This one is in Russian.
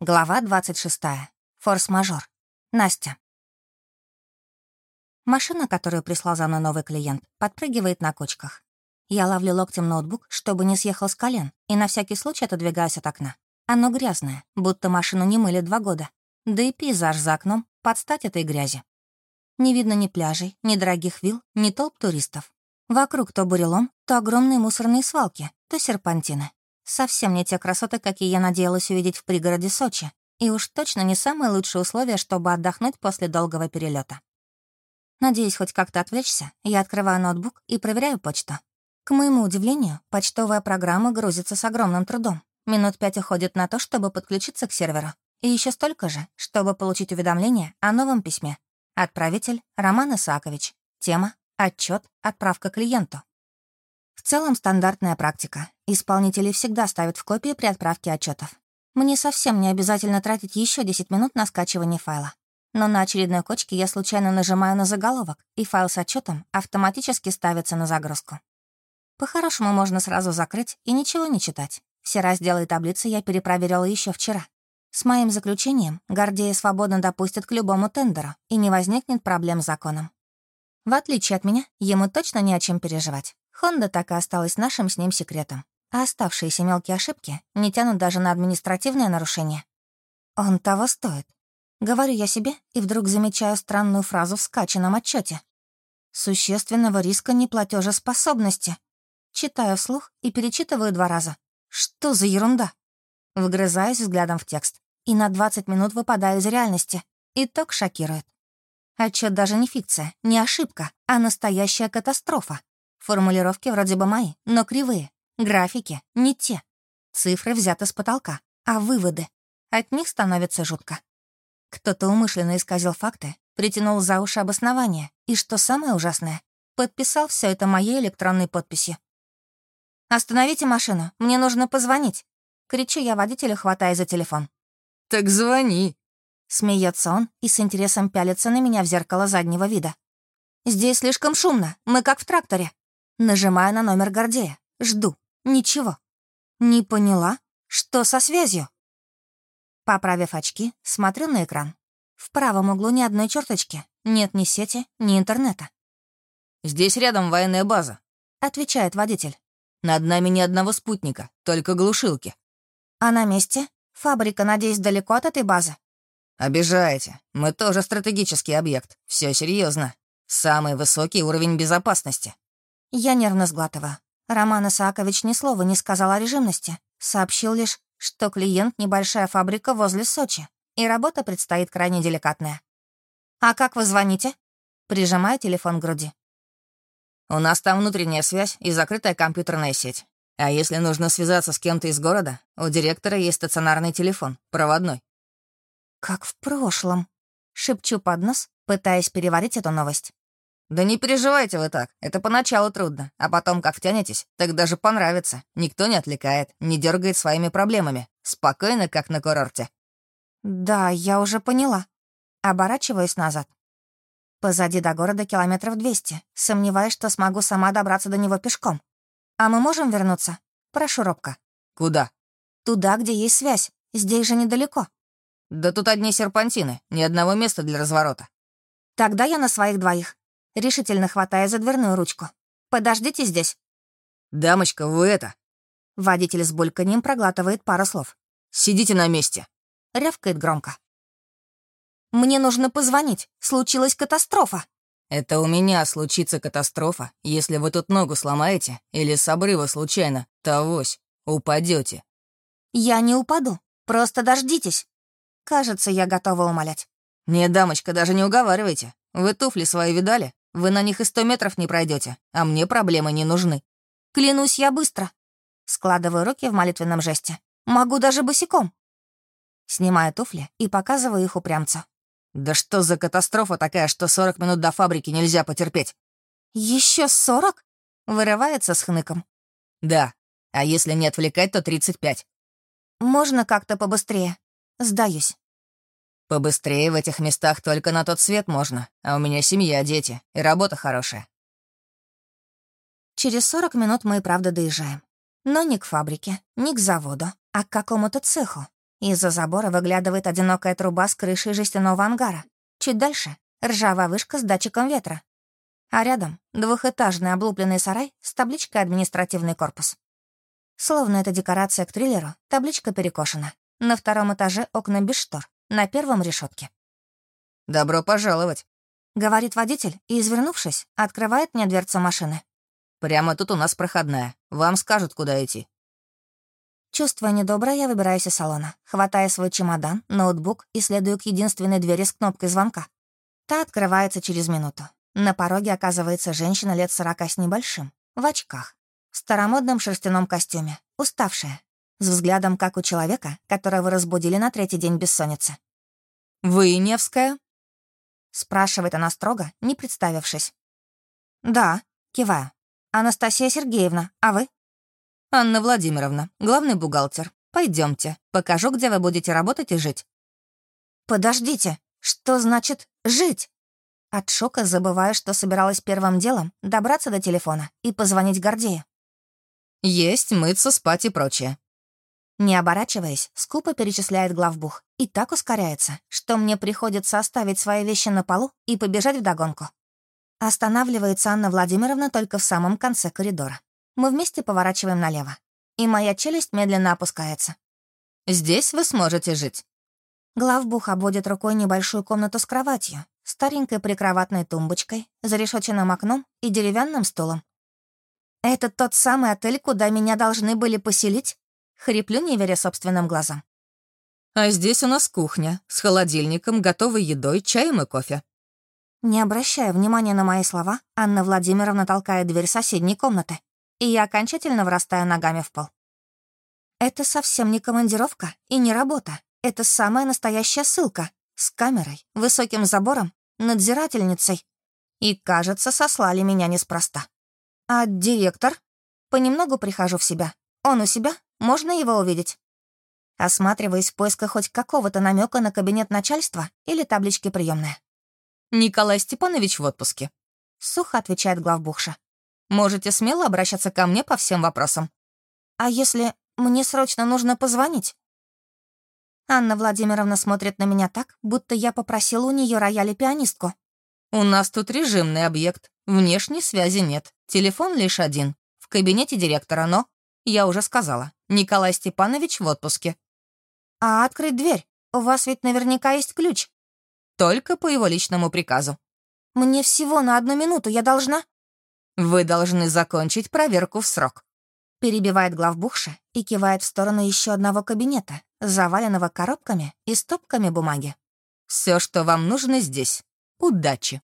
Глава 26. Форс-мажор. Настя. Машина, которую прислал за мной новый клиент, подпрыгивает на кочках. Я ловлю локтем ноутбук, чтобы не съехал с колен, и на всякий случай отодвигаюсь от окна. Оно грязное, будто машину не мыли два года. Да и пейзаж за окном под стать этой грязи. Не видно ни пляжей, ни дорогих вилл, ни толп туристов. Вокруг то бурелом, то огромные мусорные свалки, то серпантины. Совсем не те красоты, какие я надеялась увидеть в пригороде Сочи. И уж точно не самые лучшие условия, чтобы отдохнуть после долгого перелета. Надеюсь хоть как-то отвлечься, я открываю ноутбук и проверяю почту. К моему удивлению, почтовая программа грузится с огромным трудом. Минут пять уходит на то, чтобы подключиться к серверу. И еще столько же, чтобы получить уведомление о новом письме. Отправитель — Роман Исаакович. Тема — отчет, отправка клиенту. В целом стандартная практика. Исполнители всегда ставят в копии при отправке отчетов. Мне совсем не обязательно тратить еще 10 минут на скачивание файла. Но на очередной кочке я случайно нажимаю на заголовок, и файл с отчетом автоматически ставится на загрузку. По-хорошему можно сразу закрыть и ничего не читать. Все разделы и таблицы я перепроверила еще вчера. С моим заключением Гордея свободно допустят к любому тендеру, и не возникнет проблем с законом. В отличие от меня, ему точно не о чем переживать. Хонда так и осталась нашим с ним секретом. А оставшиеся мелкие ошибки не тянут даже на административное нарушение. Он того стоит. Говорю я себе и вдруг замечаю странную фразу в скачанном отчете. Существенного риска неплатежеспособности. Читаю вслух и перечитываю два раза. Что за ерунда? Вгрызаюсь взглядом в текст и на 20 минут выпадаю из реальности. Итог шокирует. Отчет даже не фикция, не ошибка, а настоящая катастрофа. Формулировки вроде бы мои, но кривые. Графики не те. Цифры взяты с потолка, а выводы. От них становится жутко. Кто-то умышленно исказил факты, притянул за уши обоснования, и, что самое ужасное, подписал все это моей электронной подписью. «Остановите машину, мне нужно позвонить!» Кричу я водителю, хватая за телефон. «Так звони!» Смеется он и с интересом пялится на меня в зеркало заднего вида. «Здесь слишком шумно, мы как в тракторе». Нажимаю на номер Гордея. Жду. Ничего. Не поняла, что со связью. Поправив очки, смотрю на экран. В правом углу ни одной черточки. Нет ни сети, ни интернета. «Здесь рядом военная база», — отвечает водитель. «Над нами ни одного спутника, только глушилки». «А на месте? Фабрика, надеюсь, далеко от этой базы?» «Обижаете. Мы тоже стратегический объект. Все серьезно. Самый высокий уровень безопасности». Я нервно сглатываю. Роман Исаакович ни слова не сказал о режимности. Сообщил лишь, что клиент — небольшая фабрика возле Сочи, и работа предстоит крайне деликатная. «А как вы звоните?» Прижимаю телефон к груди. «У нас там внутренняя связь и закрытая компьютерная сеть. А если нужно связаться с кем-то из города, у директора есть стационарный телефон, проводной». «Как в прошлом», — шепчу под нос, пытаясь переварить эту новость. «Да не переживайте вы так, это поначалу трудно, а потом, как втянетесь, так даже понравится. Никто не отвлекает, не дергает своими проблемами. Спокойно, как на курорте». «Да, я уже поняла». Оборачиваюсь назад. Позади до города километров двести. Сомневаюсь, что смогу сама добраться до него пешком. А мы можем вернуться? Прошу робко. «Куда?» «Туда, где есть связь. Здесь же недалеко». «Да тут одни серпантины, ни одного места для разворота». «Тогда я на своих двоих решительно хватая за дверную ручку. «Подождите здесь». «Дамочка, вы это...» Водитель с бульканьем проглатывает пару слов. «Сидите на месте», — рявкает громко. «Мне нужно позвонить. Случилась катастрофа». «Это у меня случится катастрофа, если вы тут ногу сломаете или с обрыва случайно, то авось, упадете. «Я не упаду. Просто дождитесь». Кажется, я готова умолять. «Не, дамочка, даже не уговаривайте. Вы туфли свои видали? Вы на них и сто метров не пройдете, а мне проблемы не нужны. Клянусь я быстро. Складываю руки в молитвенном жесте. Могу даже босиком. Снимаю туфли и показываю их упрямцу. Да что за катастрофа такая, что 40 минут до фабрики нельзя потерпеть? Еще 40? Вырывается с хныком. Да. А если не отвлекать, то 35. Можно как-то побыстрее. Сдаюсь. Побыстрее в этих местах только на тот свет можно, а у меня семья, дети и работа хорошая. Через 40 минут мы и правда доезжаем. Но не к фабрике, не к заводу, а к какому-то цеху. Из-за забора выглядывает одинокая труба с крышей жестяного ангара. Чуть дальше — ржавая вышка с датчиком ветра. А рядом — двухэтажный облупленный сарай с табличкой «Административный корпус». Словно это декорация к триллеру, табличка перекошена. На втором этаже окна без штор, на первом — решетки. «Добро пожаловать», — говорит водитель и, извернувшись, открывает мне дверцу машины. «Прямо тут у нас проходная. Вам скажут, куда идти». Чувствуя недоброе, я выбираюсь из салона, хватая свой чемодан, ноутбук и следую к единственной двери с кнопкой звонка. Та открывается через минуту. На пороге оказывается женщина лет сорока с небольшим, в очках, в старомодном шерстяном костюме, уставшая, с взглядом, как у человека, которого разбудили на третий день бессонницы. «Вы Невская?» — спрашивает она строго, не представившись. «Да», — киваю. «Анастасия Сергеевна, а вы?» «Анна Владимировна, главный бухгалтер. Пойдемте, покажу, где вы будете работать и жить». «Подождите, что значит «жить»?» От шока забываю, что собиралась первым делом добраться до телефона и позвонить Гордею. «Есть, мыться, спать и прочее». Не оборачиваясь, скупо перечисляет главбух и так ускоряется, что мне приходится оставить свои вещи на полу и побежать вдогонку. Останавливается Анна Владимировна только в самом конце коридора. Мы вместе поворачиваем налево. И моя челюсть медленно опускается. «Здесь вы сможете жить». Главбух обводит рукой небольшую комнату с кроватью, старенькой прикроватной тумбочкой, зарешоченным окном и деревянным стулом. «Это тот самый отель, куда меня должны были поселить?» Хриплю, не веря собственным глазам. «А здесь у нас кухня с холодильником, готовой едой, чаем и кофе». Не обращая внимания на мои слова, Анна Владимировна толкает дверь соседней комнаты и я окончательно врастаю ногами в пол. Это совсем не командировка и не работа. Это самая настоящая ссылка. С камерой, высоким забором, надзирательницей. И, кажется, сослали меня неспроста. А директор? Понемногу прихожу в себя. Он у себя? Можно его увидеть? Осматриваюсь в поисках хоть какого-то намека на кабинет начальства или таблички приемная. «Николай Степанович в отпуске», — сухо отвечает главбухша. Можете смело обращаться ко мне по всем вопросам. А если мне срочно нужно позвонить? Анна Владимировна смотрит на меня так, будто я попросила у нее рояль и пианистку. «У нас тут режимный объект. Внешней связи нет. Телефон лишь один. В кабинете директора, но...» Я уже сказала. Николай Степанович в отпуске. «А открыть дверь? У вас ведь наверняка есть ключ». «Только по его личному приказу». «Мне всего на одну минуту. Я должна...» «Вы должны закончить проверку в срок», — перебивает главбухша и кивает в сторону еще одного кабинета, заваленного коробками и стопками бумаги. Все, что вам нужно здесь. Удачи!»